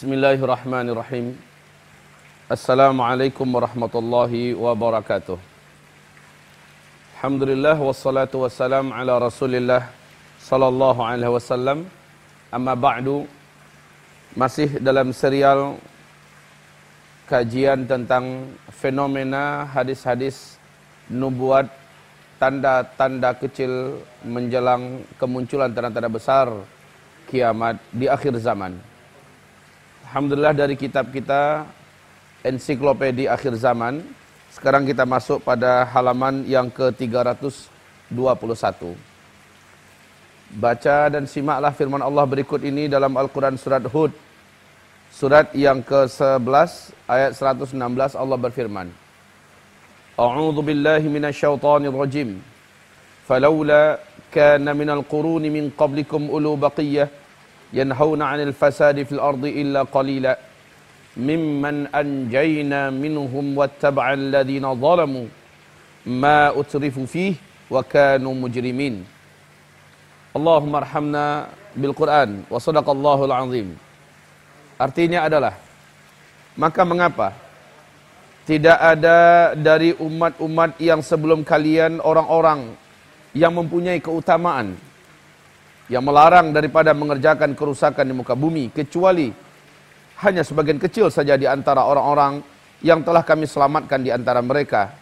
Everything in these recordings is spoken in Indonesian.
Bismillahirrahmanirrahim. Assalamualaikum warahmatullahi wabarakatuh. Alhamdulillah wassalatu wassalam ala Rasulillah sallallahu alaihi wasallam. Amma ba'du. Masih dalam serial kajian tentang fenomena hadis-hadis nubuat tanda-tanda kecil menjelang kemunculan tanda-tanda besar kiamat di akhir zaman. Alhamdulillah dari kitab kita ensiklopedia akhir zaman. Sekarang kita masuk pada halaman yang ke-321. Baca dan simaklah firman Allah berikut ini dalam Al-Quran surat Hud. Surat yang ke-11 ayat 116 Allah berfirman. A'udzu billahi minasyaitonir rajim. Falaula kana minal quruni min qablikum ulu baqiyah ينهون عن الفساد في الأرض إلا قليلا ممن أنجينا منهم واتبع الذين ظلموا ما أترفوا فيه وكانوا مجرمين اللهم ارحمنا بالقرآن وصدق الله العظيم artinya adalah maka mengapa tidak ada dari umat-umat yang sebelum kalian orang-orang yang mempunyai keutamaan yang melarang daripada mengerjakan kerusakan di muka bumi kecuali hanya sebagian kecil saja di antara orang-orang yang telah kami selamatkan di antara mereka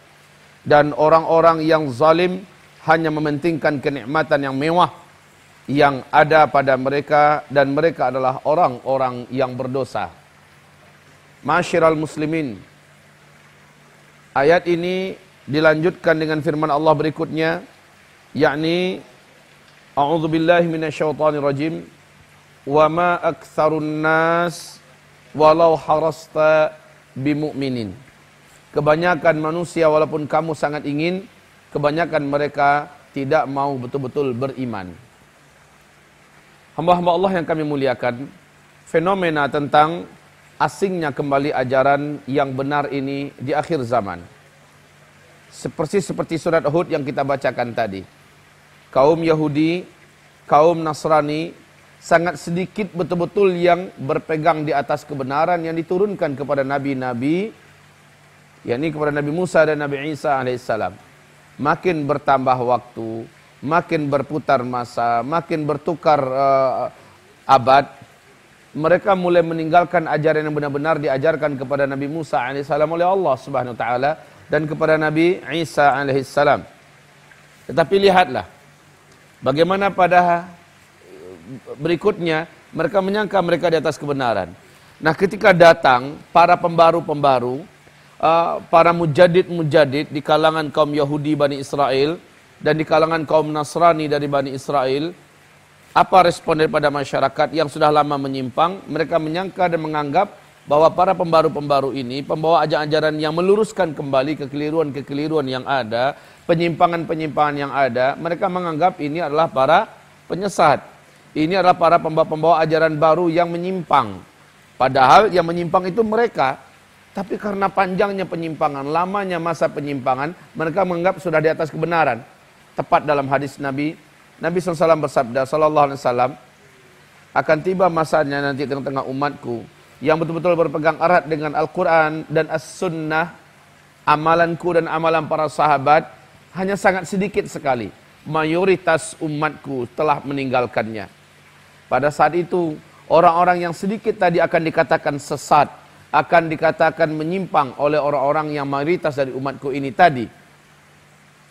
dan orang-orang yang zalim hanya mementingkan kenikmatan yang mewah yang ada pada mereka dan mereka adalah orang-orang yang berdosa. Masyiral muslimin. Ayat ini dilanjutkan dengan firman Allah berikutnya yakni A'udzu billahi minasyaitonir rajim. Wa ma aktsarun nas walau harasta bimu'minin. Kebanyakan manusia walaupun kamu sangat ingin, kebanyakan mereka tidak mau betul-betul beriman. Hamba-hamba Allah yang kami muliakan, fenomena tentang asingnya kembali ajaran yang benar ini di akhir zaman. Seperti seperti surat Hud yang kita bacakan tadi kaum Yahudi, kaum Nasrani sangat sedikit betul-betul yang berpegang di atas kebenaran yang diturunkan kepada nabi-nabi yakni kepada Nabi Musa dan Nabi Isa alaihissalam. Makin bertambah waktu, makin berputar masa, makin bertukar uh, abad, mereka mulai meninggalkan ajaran yang benar-benar diajarkan kepada Nabi Musa alaihissalam oleh Allah Subhanahu wa taala dan kepada Nabi Isa alaihissalam. Tetapi lihatlah Bagaimana pada berikutnya mereka menyangka mereka di atas kebenaran. Nah, ketika datang para pembaru-pembaru, uh, para mujadid-mujadid di kalangan kaum Yahudi Bani Israel dan di kalangan kaum Nasrani dari Bani Israel, apa respon daripada masyarakat yang sudah lama menyimpang? Mereka menyangka dan menganggap bahwa para pembaru-pembaru ini pembawa ajaran-ajaran yang meluruskan kembali kekeliruan-kekeliruan yang ada penyimpangan-penyimpangan yang ada, mereka menganggap ini adalah para penyesat. Ini adalah para pembawa-pembawa ajaran baru yang menyimpang. Padahal yang menyimpang itu mereka. Tapi karena panjangnya penyimpangan, lamanya masa penyimpangan, mereka menganggap sudah di atas kebenaran. Tepat dalam hadis Nabi, Nabi SAW bersabda, Wasallam, akan tiba masanya nanti tengah-tengah umatku yang betul-betul berpegang erat dengan Al-Quran dan As-Sunnah, amalanku dan amalan para sahabat, hanya sangat sedikit sekali. Mayoritas umatku telah meninggalkannya. Pada saat itu, orang-orang yang sedikit tadi akan dikatakan sesat, akan dikatakan menyimpang oleh orang-orang yang mayoritas dari umatku ini tadi.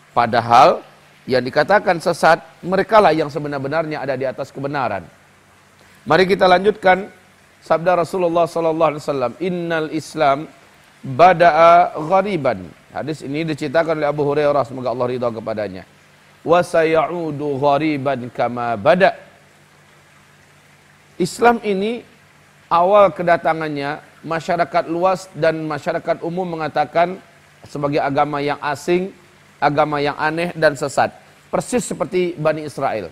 Padahal yang dikatakan sesat, merekalah yang sebenar-benarnya ada di atas kebenaran. Mari kita lanjutkan sabda Rasulullah sallallahu alaihi wasallam, "Innal Islam bada'a ghariban." Hadis ini diceritakan oleh Abu Hurairah semoga Allah ridha kepadanya. Wa sayaudu ghariban kama bada. Islam ini awal kedatangannya masyarakat luas dan masyarakat umum mengatakan sebagai agama yang asing, agama yang aneh dan sesat. Persis seperti Bani Israel.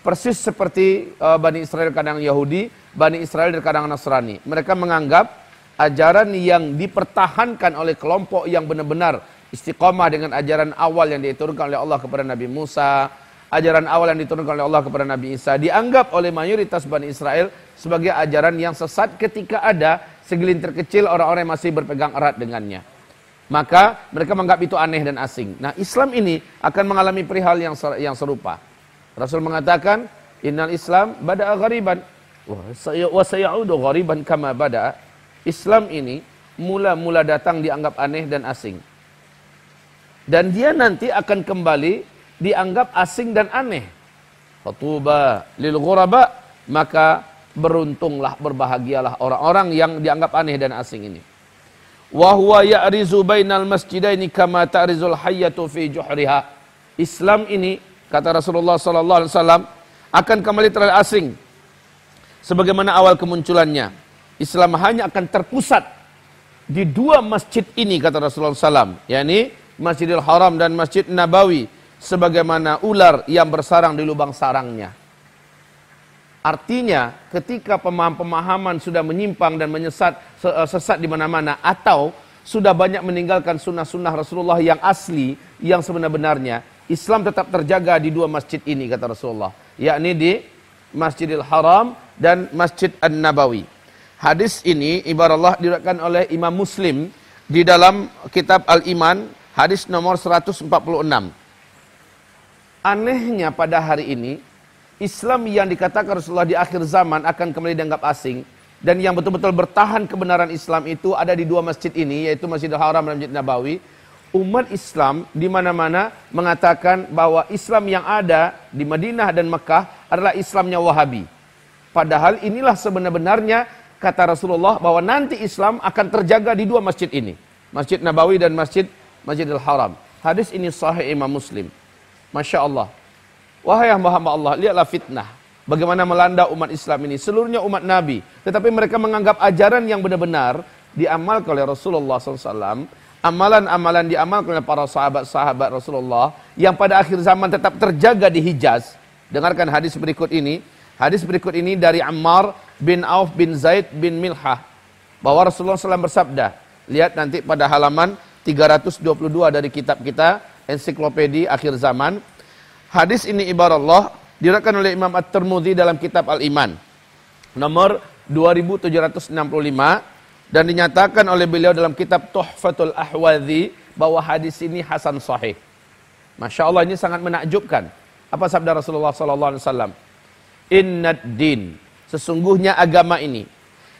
Persis seperti uh, Bani Israel kadang Yahudi, Bani Israel dari kadang Nasrani. Mereka menganggap ajaran yang dipertahankan oleh kelompok yang benar-benar istiqomah dengan ajaran awal yang diturunkan oleh Allah kepada Nabi Musa, ajaran awal yang diturunkan oleh Allah kepada Nabi Isa dianggap oleh mayoritas Bani Israel sebagai ajaran yang sesat ketika ada segelintir kecil orang-orang yang masih berpegang erat dengannya. Maka mereka menganggap itu aneh dan asing. Nah, Islam ini akan mengalami perihal yang yang serupa. Rasul mengatakan, "Innal Islam bada'a ghariban wa sayaudu ghariban kama bada'a." Islam ini mula-mula datang dianggap aneh dan asing. Dan dia nanti akan kembali dianggap asing dan aneh. Fatuba lil ghuraba, maka beruntunglah, berbahagialah orang-orang yang dianggap aneh dan asing ini wa huwa ya'rizu bainal masjidaini kama ta'rizul hayyatu fi juhriha. Islam ini kata Rasulullah sallallahu alaihi wasallam akan kembali terlihat asing sebagaimana awal kemunculannya. Islam hanya akan terpusat di dua masjid ini kata Rasulullah SAW, yakni Masjidil Haram dan Masjid Nabawi sebagaimana ular yang bersarang di lubang sarangnya. Artinya ketika pemahaman-pemahaman sudah menyimpang dan menyesat eh, sesat di mana-mana atau sudah banyak meninggalkan sunnah-sunnah Rasulullah yang asli yang sebenar-benarnya Islam tetap terjaga di dua masjid ini kata Rasulullah yakni di Masjidil Haram dan Masjid An-Nabawi. Hadis ini ibarat Allah diriwayatkan oleh Imam Muslim di dalam kitab Al-Iman hadis nomor 146. Anehnya pada hari ini Islam yang dikatakan Rasulullah di akhir zaman akan kembali dianggap asing dan yang betul-betul bertahan kebenaran Islam itu ada di dua masjid ini yaitu Masjidil Haram dan Masjid Nabawi. Umat Islam di mana-mana mengatakan bahwa Islam yang ada di Madinah dan Mekah adalah Islamnya Wahabi. Padahal inilah sebenarnya kata Rasulullah bahwa nanti Islam akan terjaga di dua masjid ini. Masjid Nabawi dan Masjid Masjidil Haram. Hadis ini sahih Imam Muslim. Masya Allah. Wahai hamba-hamba Allah, lihatlah fitnah. Bagaimana melanda umat Islam ini. Seluruhnya umat Nabi. Tetapi mereka menganggap ajaran yang benar-benar diamalkan oleh Rasulullah SAW. Amalan-amalan diamalkan oleh para sahabat-sahabat Rasulullah. Yang pada akhir zaman tetap terjaga di Hijaz. Dengarkan hadis berikut ini. Hadis berikut ini dari Ammar bin Auf bin Zaid bin Milhah. Bahwa Rasulullah SAW bersabda. Lihat nanti pada halaman 322 dari kitab kita. Ensiklopedia akhir zaman Hadis ini ibarat Allah diriwayatkan oleh Imam At-Tirmidzi dalam kitab Al-Iman nomor 2765 dan dinyatakan oleh beliau dalam kitab Tuhfatul Ahwadhi bahwa hadis ini hasan sahih. Masya Allah ini sangat menakjubkan. Apa sabda Rasulullah sallallahu alaihi wasallam? Inna din sesungguhnya agama ini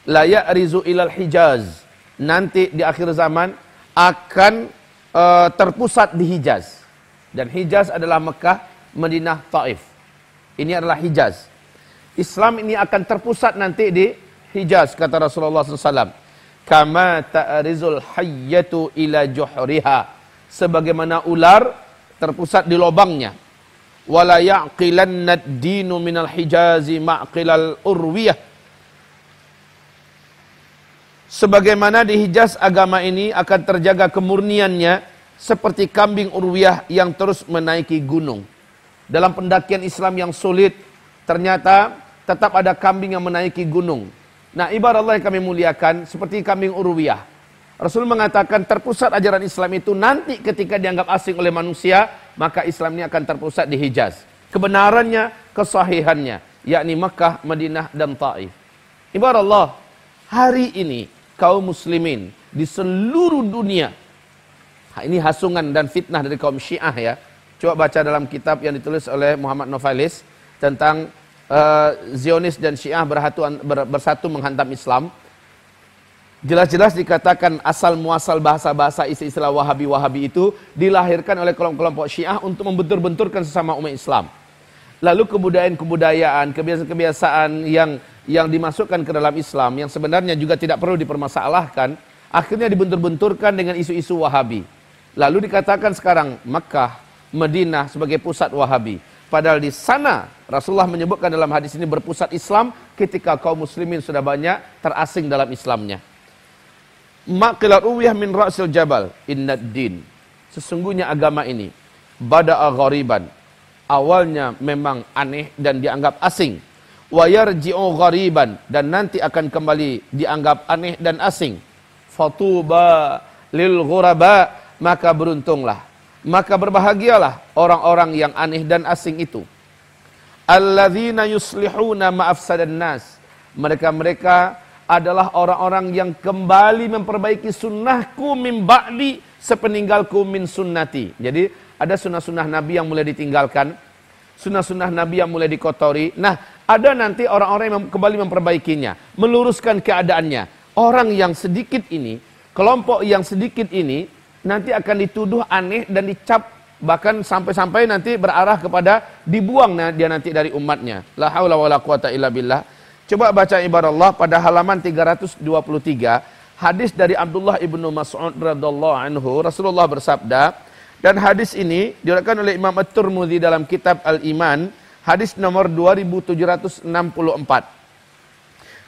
la ya'rizu ilal Hijaz. Nanti di akhir zaman akan uh, terpusat di Hijaz. Dan Hijaz adalah Mekah Madinah, Taif. Ini adalah Hijaz. Islam ini akan terpusat nanti di Hijaz, kata Rasulullah SAW. Kama ta'rizul hayyatu ila juhriha. Sebagaimana ular terpusat di lubangnya. Wala ya'qilanna ad-dinu minal hijazi ma'qilal urwiyah. Sebagaimana di Hijaz agama ini akan terjaga kemurniannya seperti kambing urwiyah yang terus menaiki gunung dalam pendakian Islam yang sulit, ternyata tetap ada kambing yang menaiki gunung. Nah, ibarat Allah yang kami muliakan, seperti kambing Urwiyah. Rasul mengatakan terpusat ajaran Islam itu nanti ketika dianggap asing oleh manusia, maka Islam ini akan terpusat di Hijaz. Kebenarannya, kesahihannya, yakni Mekah, Madinah, dan Taif. Ibarat Allah, hari ini kaum muslimin di seluruh dunia, ini hasungan dan fitnah dari kaum syiah ya, Coba baca dalam kitab yang ditulis oleh Muhammad Novalis tentang uh, Zionis dan Syiah berhatu, ber, bersatu menghantam Islam. Jelas-jelas dikatakan asal muasal bahasa-bahasa istilah Wahabi-Wahabi itu dilahirkan oleh kelompok-kelompok Syiah untuk membentur-benturkan sesama umat Islam. Lalu kebudayaan-kebudayaan, kebiasaan-kebiasaan yang yang dimasukkan ke dalam Islam yang sebenarnya juga tidak perlu dipermasalahkan, akhirnya dibentur-benturkan dengan isu-isu Wahabi. Lalu dikatakan sekarang Mekah, Madinah sebagai pusat Wahabi. Padahal di sana Rasulullah menyebutkan dalam hadis ini berpusat Islam ketika kaum muslimin sudah banyak terasing dalam Islamnya. Maqilat uwiyah min ra'sil jabal innad din. Sesungguhnya agama ini bada'a ghariban. Awalnya memang aneh dan dianggap asing. Wa yarji'u ghariban dan nanti akan kembali dianggap aneh dan asing. Fatuba lil ghuraba maka beruntunglah maka berbahagialah orang-orang yang aneh dan asing itu. Alladzina yuslihuna ma'afsadan nas. Mereka-mereka adalah orang-orang yang kembali memperbaiki sunnahku min ba'di sepeninggalku min sunnati. Jadi ada sunnah-sunnah Nabi yang mulai ditinggalkan. Sunnah-sunnah Nabi yang mulai dikotori. Nah ada nanti orang-orang yang kembali memperbaikinya. Meluruskan keadaannya. Orang yang sedikit ini, kelompok yang sedikit ini nanti akan dituduh aneh dan dicap bahkan sampai-sampai nanti berarah kepada dibuang dia nanti dari umatnya. La haula wala quwata illa billah. Coba baca ibarat Allah pada halaman 323 hadis dari Abdullah ibnu Mas'ud radhiallahu anhu Rasulullah bersabda dan hadis ini diriwayatkan oleh Imam At-Tirmidzi dalam kitab Al-Iman hadis nomor 2764.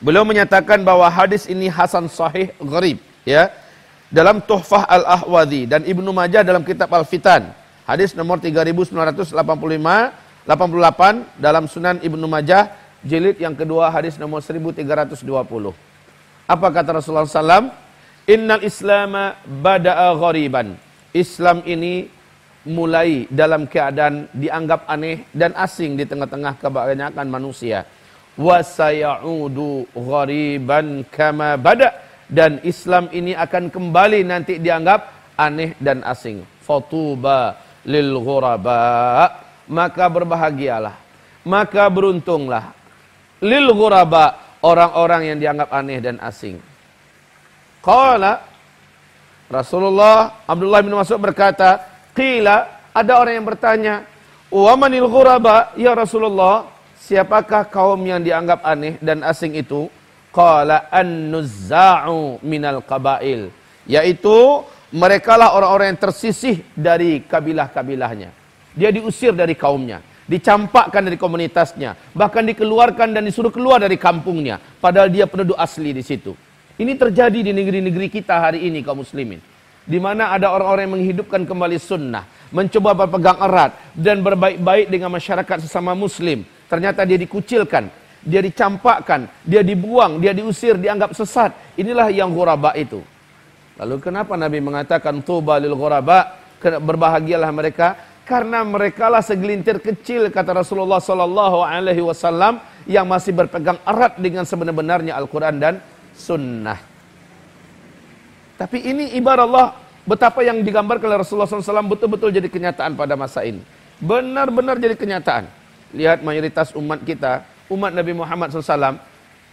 Beliau menyatakan bahwa hadis ini hasan sahih gharib ya dalam Tuhfah Al-Ahwadhi dan Ibnu Majah dalam kitab Al-Fitan. Hadis nomor 3985 88 dalam Sunan Ibnu Majah jilid yang kedua hadis nomor 1320. Apa kata Rasulullah SAW? Innal Islama bada'a ghariban. Islam ini mulai dalam keadaan dianggap aneh dan asing di tengah-tengah kebanyakan manusia. Wa sayaudu ghariban kama bada' dan Islam ini akan kembali nanti dianggap aneh dan asing. Fatuba lil ghuraba. Maka berbahagialah. Maka beruntunglah. Lil ghuraba. Orang-orang yang dianggap aneh dan asing. Qala Rasulullah Abdullah bin Mas'ud berkata, Qila ada orang yang bertanya, "Wa manil ghuraba ya Rasulullah? Siapakah kaum yang dianggap aneh dan asing itu?" Qala an-nuzza'u minal qabail. Yaitu mereka lah orang-orang yang tersisih dari kabilah-kabilahnya. Dia diusir dari kaumnya. Dicampakkan dari komunitasnya. Bahkan dikeluarkan dan disuruh keluar dari kampungnya. Padahal dia penduduk asli di situ. Ini terjadi di negeri-negeri kita hari ini kaum muslimin. Di mana ada orang-orang yang menghidupkan kembali sunnah. Mencoba berpegang erat. Dan berbaik-baik dengan masyarakat sesama muslim. Ternyata dia dikucilkan dia dicampakkan, dia dibuang, dia diusir, dianggap sesat. Inilah yang ghuraba itu. Lalu kenapa Nabi mengatakan tuba lil ghuraba? Berbahagialah mereka karena merekalah segelintir kecil kata Rasulullah sallallahu alaihi wasallam yang masih berpegang erat dengan sebenar-benarnya Al-Qur'an dan sunnah. Tapi ini ibarat Allah betapa yang digambarkan oleh Rasulullah SAW betul-betul jadi kenyataan pada masa ini. Benar-benar jadi kenyataan. Lihat mayoritas umat kita umat Nabi Muhammad SAW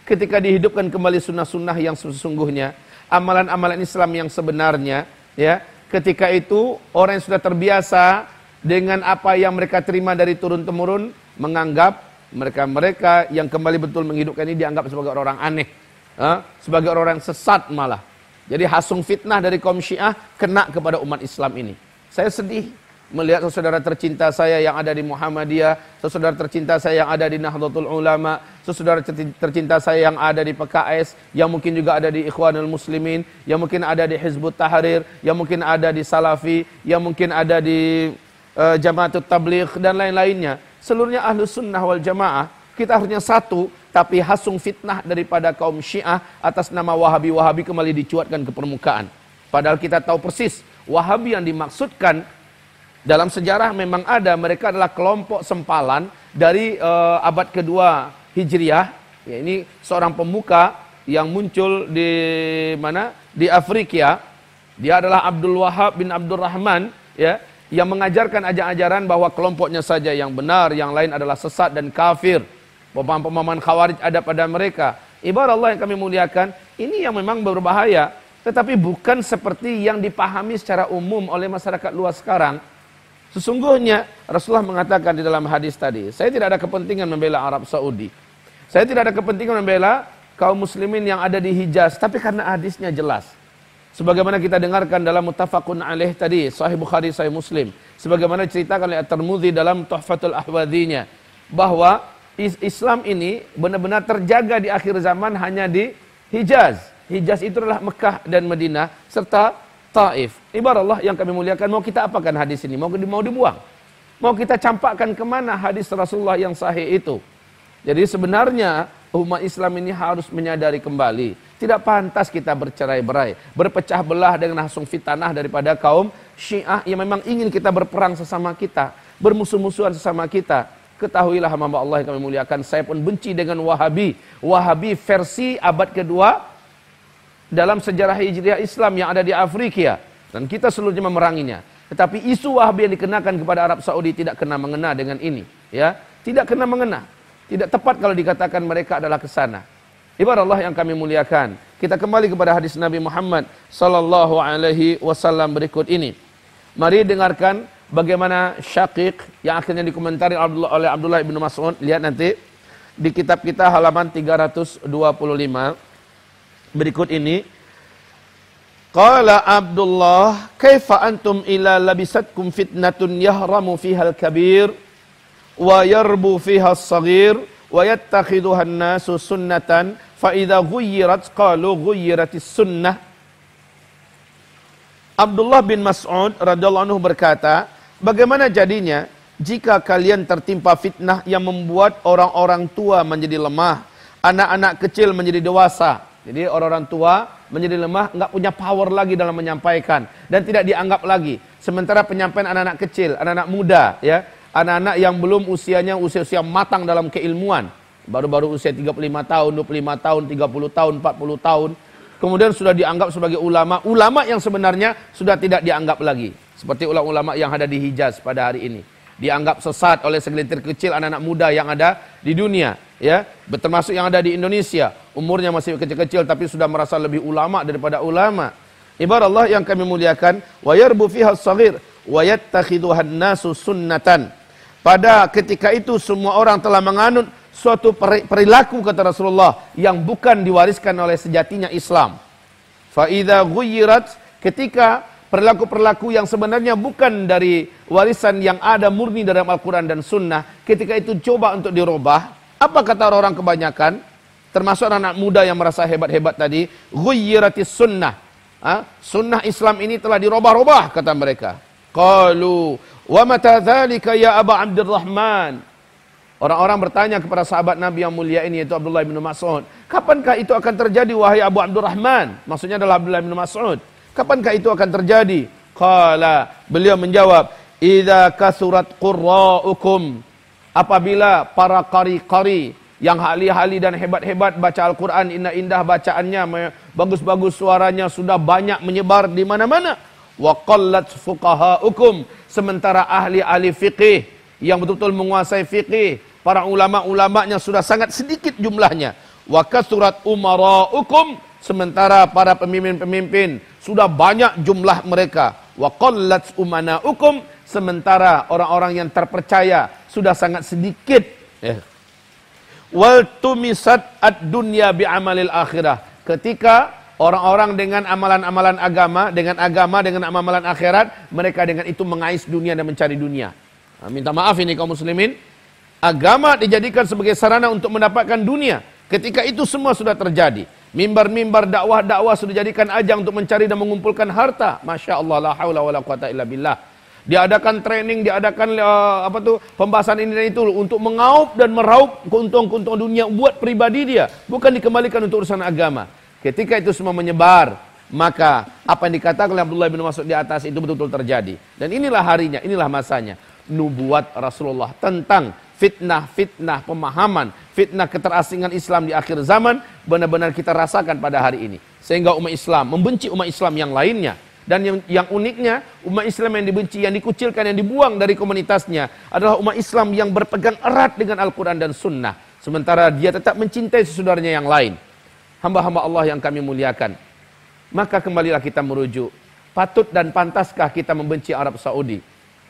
ketika dihidupkan kembali sunnah-sunnah yang sesungguhnya, amalan-amalan Islam yang sebenarnya, ya, ketika itu orang yang sudah terbiasa dengan apa yang mereka terima dari turun-temurun menganggap mereka-mereka yang kembali betul menghidupkan ini dianggap sebagai orang aneh, ha? sebagai orang yang sesat malah. Jadi hasung fitnah dari kaum Syiah kena kepada umat Islam ini. Saya sedih melihat saudara tercinta saya yang ada di Muhammadiyah, saudara tercinta saya yang ada di Nahdlatul Ulama, saudara tercinta saya yang ada di PKS, yang mungkin juga ada di Ikhwanul Muslimin, yang mungkin ada di Hizbut Tahrir, yang mungkin ada di Salafi, yang mungkin ada di uh, Jamaatul Tabligh dan lain-lainnya. Seluruhnya ahlu sunnah wal jamaah, kita harusnya satu, tapi hasung fitnah daripada kaum syiah atas nama Wahabi-Wahabi kembali dicuatkan ke permukaan. Padahal kita tahu persis, Wahabi yang dimaksudkan dalam sejarah memang ada mereka adalah kelompok sempalan dari uh, abad kedua Hijriah. Ya, ini seorang pemuka yang muncul di mana? Di Afrika. Dia adalah Abdul Wahab bin Abdul Rahman ya, yang mengajarkan ajaran-ajaran bahwa kelompoknya saja yang benar, yang lain adalah sesat dan kafir. Pemahaman-pemahaman khawarij ada pada mereka. Ibarat Allah yang kami muliakan, ini yang memang berbahaya. Tetapi bukan seperti yang dipahami secara umum oleh masyarakat luas sekarang Sesungguhnya Rasulullah mengatakan di dalam hadis tadi, saya tidak ada kepentingan membela Arab Saudi. Saya tidak ada kepentingan membela kaum muslimin yang ada di Hijaz, tapi karena hadisnya jelas. Sebagaimana kita dengarkan dalam mutafakun alaih tadi, sahih Bukhari, sahih Muslim. Sebagaimana ceritakan oleh At-Tirmidzi dalam Tuhfatul Ahwadhinya. Bahwa Islam ini benar-benar terjaga di akhir zaman hanya di Hijaz. Hijaz itu adalah Mekah dan Madinah serta Taif. Ibarat Allah yang kami muliakan, mau kita apakan hadis ini? Mau, mau dibuang? Mau kita campakkan ke mana hadis Rasulullah yang sahih itu? Jadi sebenarnya umat Islam ini harus menyadari kembali Tidak pantas kita bercerai-berai, berpecah belah dengan langsung fitanah daripada kaum Syiah yang memang ingin kita berperang sesama kita, bermusuh-musuhan sesama kita. Ketahuilah hamba Allah yang kami muliakan, saya pun benci dengan Wahabi. Wahabi versi abad kedua dalam sejarah Hijriah Islam yang ada di Afrika. Dan kita seluruhnya memeranginya. Tetapi isu Wahabi yang dikenakan kepada Arab Saudi tidak kena mengena dengan ini. ya Tidak kena mengena. Tidak tepat kalau dikatakan mereka adalah ke sana. Ibarat Allah yang kami muliakan. Kita kembali kepada hadis Nabi Muhammad sallallahu alaihi wasallam berikut ini. Mari dengarkan bagaimana Syaqiq yang akhirnya dikomentari oleh Abdullah bin Mas'ud. Lihat nanti di kitab kita halaman 325. Berikut ini. Qala Abdullah, "Kaifa antum ila labisatkum fitnatun yahramu fiha al-kabir wa yarbu fiha as-saghir wa yattakhidhuha an-nasu sunnatan Fa'idha ghuyyirat qalu ghuyyiratis sunnah. Abdullah bin Mas'ud radhiyallahu anhu berkata, bagaimana jadinya jika kalian tertimpa fitnah yang membuat orang-orang tua menjadi lemah, anak-anak kecil menjadi dewasa. Jadi orang-orang tua menjadi lemah, enggak punya power lagi dalam menyampaikan dan tidak dianggap lagi. Sementara penyampaian anak-anak kecil, anak-anak muda, ya, anak-anak yang belum usianya usia-usia matang dalam keilmuan, baru-baru usia 35 tahun, 25 tahun, 30 tahun, 40 tahun. Kemudian sudah dianggap sebagai ulama. Ulama yang sebenarnya sudah tidak dianggap lagi. Seperti ulama-ulama yang ada di Hijaz pada hari ini. Dianggap sesat oleh segelintir kecil anak-anak muda yang ada di dunia. ya Termasuk yang ada di Indonesia. Umurnya masih kecil-kecil tapi sudah merasa lebih ulama daripada ulama. Ibarat Allah yang kami muliakan. Wa yarbu fiha sagir. Wa yattakhiduhan nasu sunnatan. Pada ketika itu semua orang telah menganut suatu perilaku kata Rasulullah yang bukan diwariskan oleh sejatinya Islam. Faida ghuyyirat ketika perilaku-perilaku yang sebenarnya bukan dari warisan yang ada murni dalam Al-Quran dan Sunnah, ketika itu coba untuk dirubah, apa kata orang-orang kebanyakan? Termasuk anak, -anak muda yang merasa hebat-hebat tadi, ghuyyiratis sunnah. Ha? Sunnah Islam ini telah dirubah-rubah, kata mereka. Qalu, wa mata dhalika ya Aba Abdurrahman? Orang-orang bertanya kepada sahabat Nabi yang mulia ini yaitu Abdullah bin Mas'ud. Kapankah itu akan terjadi wahai Abu Abdurrahman? Maksudnya adalah Abdullah bin Mas'ud. Kapankah itu akan terjadi? Qala, beliau menjawab, "Idza kasurat qurra'ukum." Apabila para qari-qari yang ahli-ahli dan hebat-hebat baca Al-Quran, indah-indah bacaannya, bagus-bagus suaranya sudah banyak menyebar di mana-mana. Wa qallat fuqaha'ukum. Sementara ahli-ahli fiqih yang betul-betul menguasai fiqih para ulama-ulamanya sudah sangat sedikit jumlahnya. Wa kasurat umara'ukum sementara para pemimpin-pemimpin sudah banyak jumlah mereka. Wa qallat umana'ukum sementara orang-orang yang terpercaya sudah sangat sedikit. Eh. Wal tumisat ad-dunya bi amalil akhirah. Ketika orang-orang dengan amalan-amalan agama, dengan agama, dengan amalan akhirat, mereka dengan itu mengais dunia dan mencari dunia. Minta maaf ini kaum muslimin, Agama dijadikan sebagai sarana untuk mendapatkan dunia. Ketika itu semua sudah terjadi. Mimbar-mimbar dakwah-dakwah sudah dijadikan ajang untuk mencari dan mengumpulkan harta. Masya Allah, la haula wa la quwata illa billah. Diadakan training, diadakan uh, apa tuh pembahasan ini dan itu untuk mengaup dan meraup keuntungan-keuntungan dunia buat pribadi dia, bukan dikembalikan untuk urusan agama. Ketika itu semua menyebar, maka apa yang dikatakan oleh Abdullah bin Mas'ud di atas itu betul-betul terjadi. Dan inilah harinya, inilah masanya. Nubuat Rasulullah tentang fitnah-fitnah pemahaman, fitnah keterasingan Islam di akhir zaman benar-benar kita rasakan pada hari ini. Sehingga umat Islam membenci umat Islam yang lainnya. Dan yang, yang uniknya, umat Islam yang dibenci, yang dikucilkan, yang dibuang dari komunitasnya adalah umat Islam yang berpegang erat dengan Al-Quran dan Sunnah. Sementara dia tetap mencintai sesudahnya yang lain. Hamba-hamba Allah yang kami muliakan. Maka kembalilah kita merujuk. Patut dan pantaskah kita membenci Arab Saudi?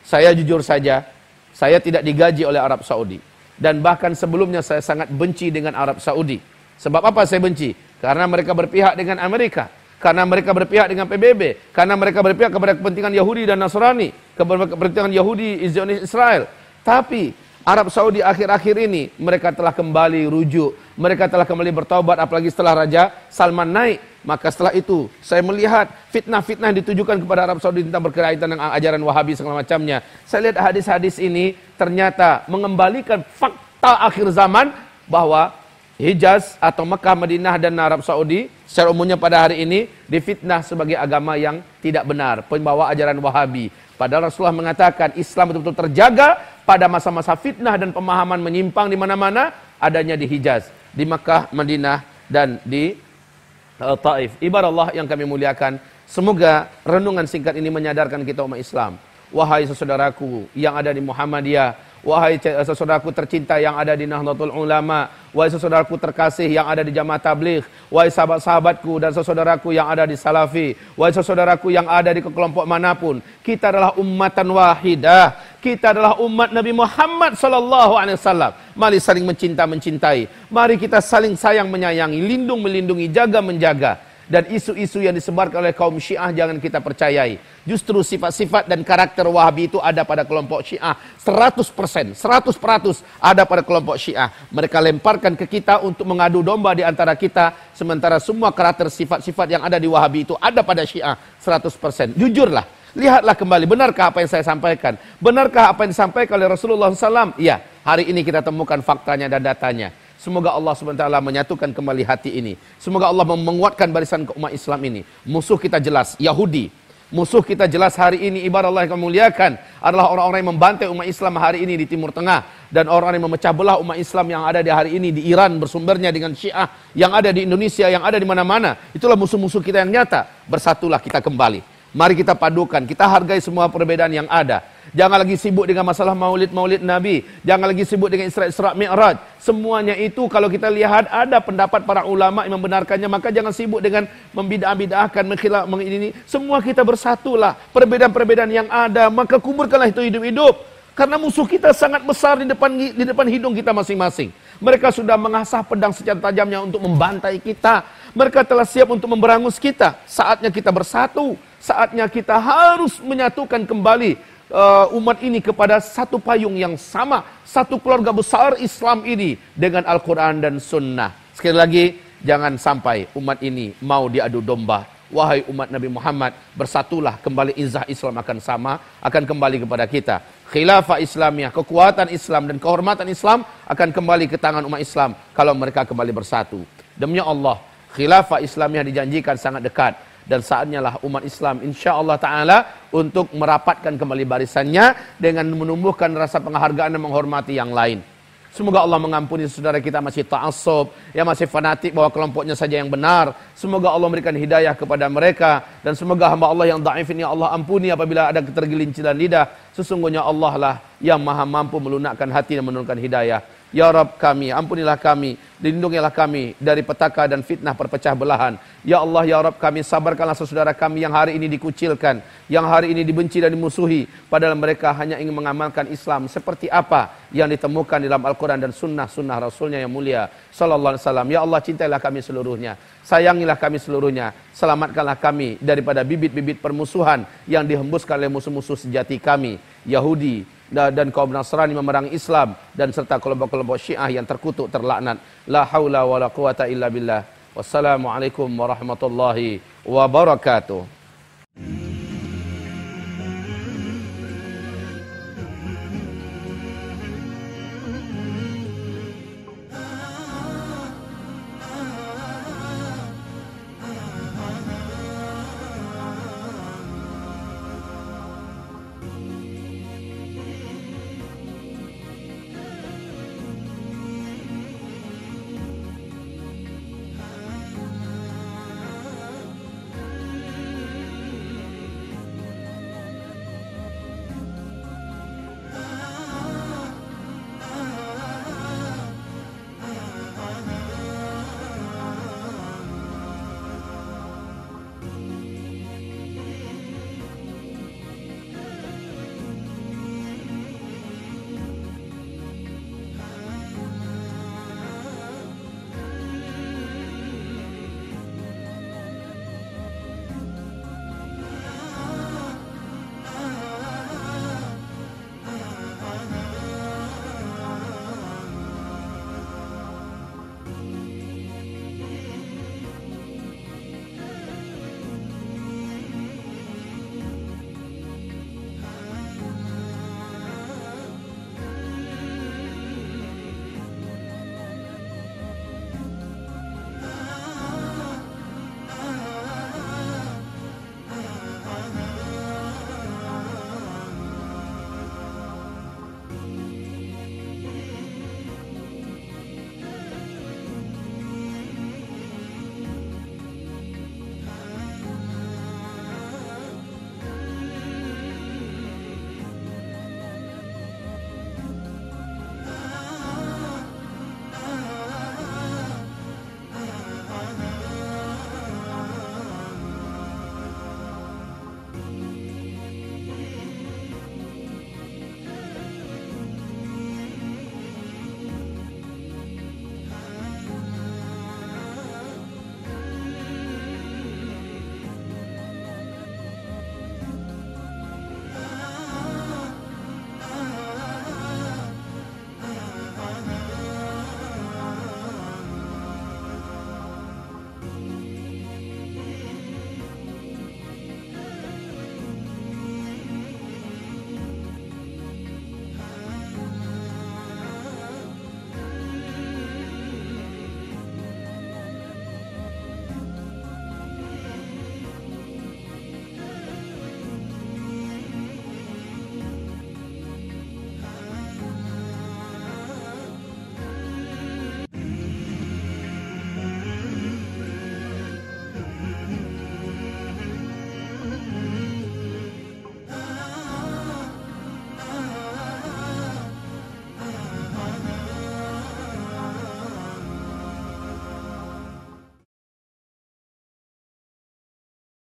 Saya jujur saja, saya tidak digaji oleh Arab Saudi. Dan bahkan sebelumnya saya sangat benci dengan Arab Saudi. Sebab apa saya benci? Karena mereka berpihak dengan Amerika. Karena mereka berpihak dengan PBB. Karena mereka berpihak kepada kepentingan Yahudi dan Nasrani. Kepada kepentingan Yahudi, Zionis Israel. Tapi Arab Saudi akhir-akhir ini mereka telah kembali rujuk. Mereka telah kembali bertaubat apalagi setelah Raja Salman naik. Maka setelah itu saya melihat fitnah-fitnah yang ditujukan kepada Arab Saudi tentang berkaitan dengan ajaran Wahabi segala macamnya. Saya lihat hadis-hadis ini ternyata mengembalikan fakta akhir zaman bahwa Hijaz atau Mekah, Madinah dan Arab Saudi secara umumnya pada hari ini difitnah sebagai agama yang tidak benar, pembawa ajaran Wahabi. Padahal Rasulullah mengatakan Islam betul-betul terjaga pada masa-masa fitnah dan pemahaman menyimpang di mana-mana adanya di Hijaz, di Mekah, Madinah dan di uh, Taif. Ibarat Allah yang kami muliakan, semoga renungan singkat ini menyadarkan kita umat Islam. Wahai saudaraku yang ada di Muhammadiyah, Wahai saudaraku tercinta yang ada di Nahdlatul Ulama, wahai saudaraku terkasih yang ada di Jamaah Tabligh, wahai sahabat-sahabatku dan saudaraku yang ada di Salafi, wahai saudaraku yang ada di kelompok mana pun, kita adalah ummatan wahidah. Kita adalah umat Nabi Muhammad sallallahu alaihi wasallam. Mari saling mencinta mencintai. Mari kita saling sayang menyayangi, lindung melindungi, jaga menjaga dan isu-isu yang disebarkan oleh kaum Syiah jangan kita percayai. Justru sifat-sifat dan karakter Wahabi itu ada pada kelompok Syiah 100%, 100% ada pada kelompok Syiah. Mereka lemparkan ke kita untuk mengadu domba di antara kita sementara semua karakter sifat-sifat yang ada di Wahabi itu ada pada Syiah 100%. Jujurlah. Lihatlah kembali, benarkah apa yang saya sampaikan? Benarkah apa yang disampaikan oleh Rasulullah SAW? Iya, hari ini kita temukan faktanya dan datanya. Semoga Allah SWT menyatukan kembali hati ini. Semoga Allah menguatkan barisan umat Islam ini. Musuh kita jelas, Yahudi. Musuh kita jelas hari ini, ibarat Allah yang memuliakan, adalah orang-orang yang membantai umat Islam hari ini di Timur Tengah. Dan orang yang memecah belah umat Islam yang ada di hari ini di Iran bersumbernya dengan Syiah. Yang ada di Indonesia, yang ada di mana-mana. Itulah musuh-musuh kita yang nyata. Bersatulah kita kembali. Mari kita padukan, kita hargai semua perbedaan yang ada. Jangan lagi sibuk dengan masalah maulid-maulid Nabi. Jangan lagi sibuk dengan Isra' Mi'raj. Semuanya itu kalau kita lihat ada pendapat para ulama yang membenarkannya. Maka jangan sibuk dengan membidah-bidahkan, menghilak, ini. Semua kita bersatulah. Perbedaan-perbedaan yang ada, maka kuburkanlah itu hidup-hidup. Karena musuh kita sangat besar di depan di depan hidung kita masing-masing. Mereka sudah mengasah pedang secara tajamnya untuk membantai kita. Mereka telah siap untuk memberangus kita. Saatnya kita bersatu saatnya kita harus menyatukan kembali uh, umat ini kepada satu payung yang sama, satu keluarga besar Islam ini dengan Al-Quran dan Sunnah. Sekali lagi, jangan sampai umat ini mau diadu domba. Wahai umat Nabi Muhammad, bersatulah kembali izah Islam akan sama, akan kembali kepada kita. Khilafah Islamiyah, kekuatan Islam dan kehormatan Islam akan kembali ke tangan umat Islam kalau mereka kembali bersatu. Demi Allah, khilafah Islamiyah dijanjikan sangat dekat dan saatnya lah umat Islam insya Allah Ta'ala untuk merapatkan kembali barisannya dengan menumbuhkan rasa penghargaan dan menghormati yang lain. Semoga Allah mengampuni saudara kita masih ta'assub, yang masih fanatik bahwa kelompoknya saja yang benar. Semoga Allah memberikan hidayah kepada mereka. Dan semoga hamba Allah yang da'if ini Allah ampuni apabila ada ketergelinciran lidah. Sesungguhnya Allah lah yang maha mampu melunakkan hati dan menurunkan hidayah. Ya Rab kami, ampunilah kami, lindungilah kami dari petaka dan fitnah perpecah belahan. Ya Allah, Ya Rab kami, sabarkanlah saudara kami yang hari ini dikucilkan, yang hari ini dibenci dan dimusuhi, padahal mereka hanya ingin mengamalkan Islam seperti apa yang ditemukan dalam Al-Quran dan sunnah-sunnah Rasulnya yang mulia. Sallallahu Alaihi Wasallam. Ya Allah, cintailah kami seluruhnya. Sayangilah kami seluruhnya. Selamatkanlah kami daripada bibit-bibit permusuhan yang dihembuskan oleh musuh-musuh sejati kami. Yahudi, dan kaum Nasrani memerangi Islam dan serta kelompok-kelompok Syiah yang terkutuk terlaknat. La haula wala quwata illa billah. Wassalamualaikum warahmatullahi wabarakatuh.